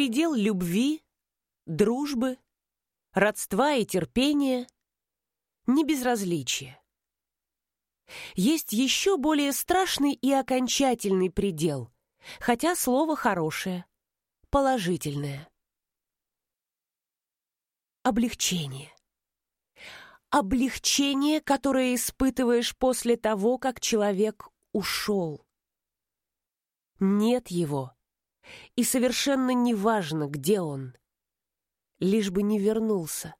Предел любви, дружбы, родства и терпения, не безразличие. Есть еще более страшный и окончательный предел, хотя слово хорошее, положительное. Облегчение. Облегчение, которое испытываешь после того, как человек ушел. Нет его, и совершенно неважно, где он, лишь бы не вернулся.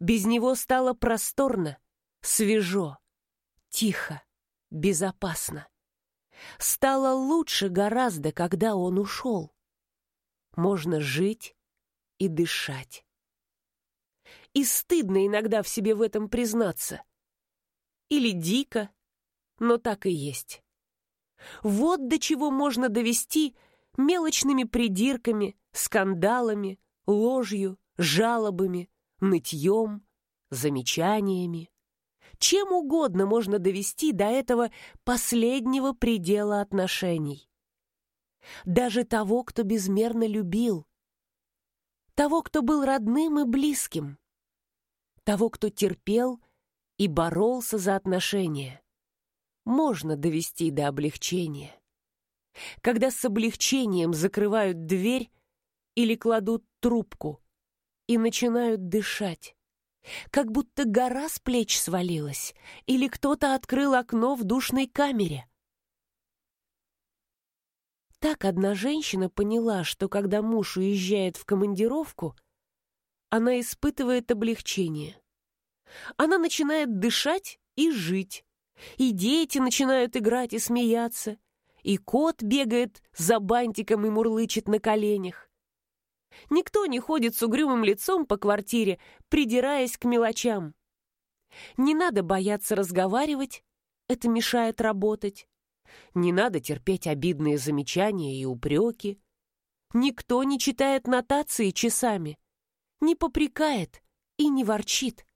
Без него стало просторно, свежо, тихо, безопасно. Стало лучше гораздо, когда он ушел. Можно жить и дышать. И стыдно иногда в себе в этом признаться. Или дико, но так и есть. Вот до чего можно довести мелочными придирками, скандалами, ложью, жалобами, нытьем, замечаниями. Чем угодно можно довести до этого последнего предела отношений. Даже того, кто безмерно любил. Того, кто был родным и близким. Того, кто терпел и боролся за отношения. Можно довести до облегчения. Когда с облегчением закрывают дверь или кладут трубку и начинают дышать. Как будто гора с плеч свалилась, или кто-то открыл окно в душной камере. Так одна женщина поняла, что когда муж уезжает в командировку, она испытывает облегчение. Она начинает дышать и жить, и дети начинают играть и смеяться, и кот бегает за бантиком и мурлычет на коленях. Никто не ходит с угрюмым лицом по квартире, придираясь к мелочам. Не надо бояться разговаривать, это мешает работать. Не надо терпеть обидные замечания и упреки. Никто не читает нотации часами, не попрекает и не ворчит.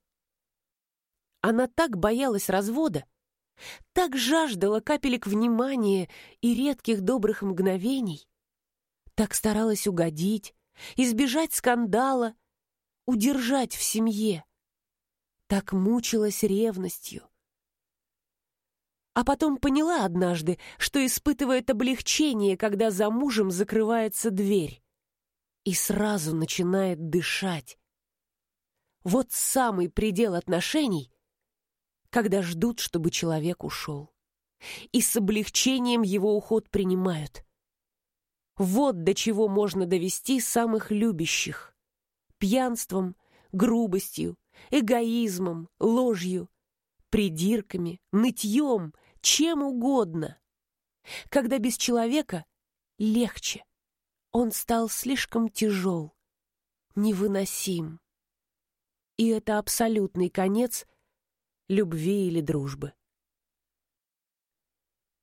Она так боялась развода, так жаждала капелек внимания и редких добрых мгновений, так старалась угодить, избежать скандала, удержать в семье. Так мучилась ревностью. А потом поняла однажды, что испытывает облегчение, когда за мужем закрывается дверь. И сразу начинает дышать. Вот самый предел отношений, когда ждут, чтобы человек ушел. И с облегчением его уход принимают. Вот до чего можно довести самых любящих. Пьянством, грубостью, эгоизмом, ложью, придирками, нытьем, чем угодно. Когда без человека легче. Он стал слишком тяжел, невыносим. И это абсолютный конец любви или дружбы.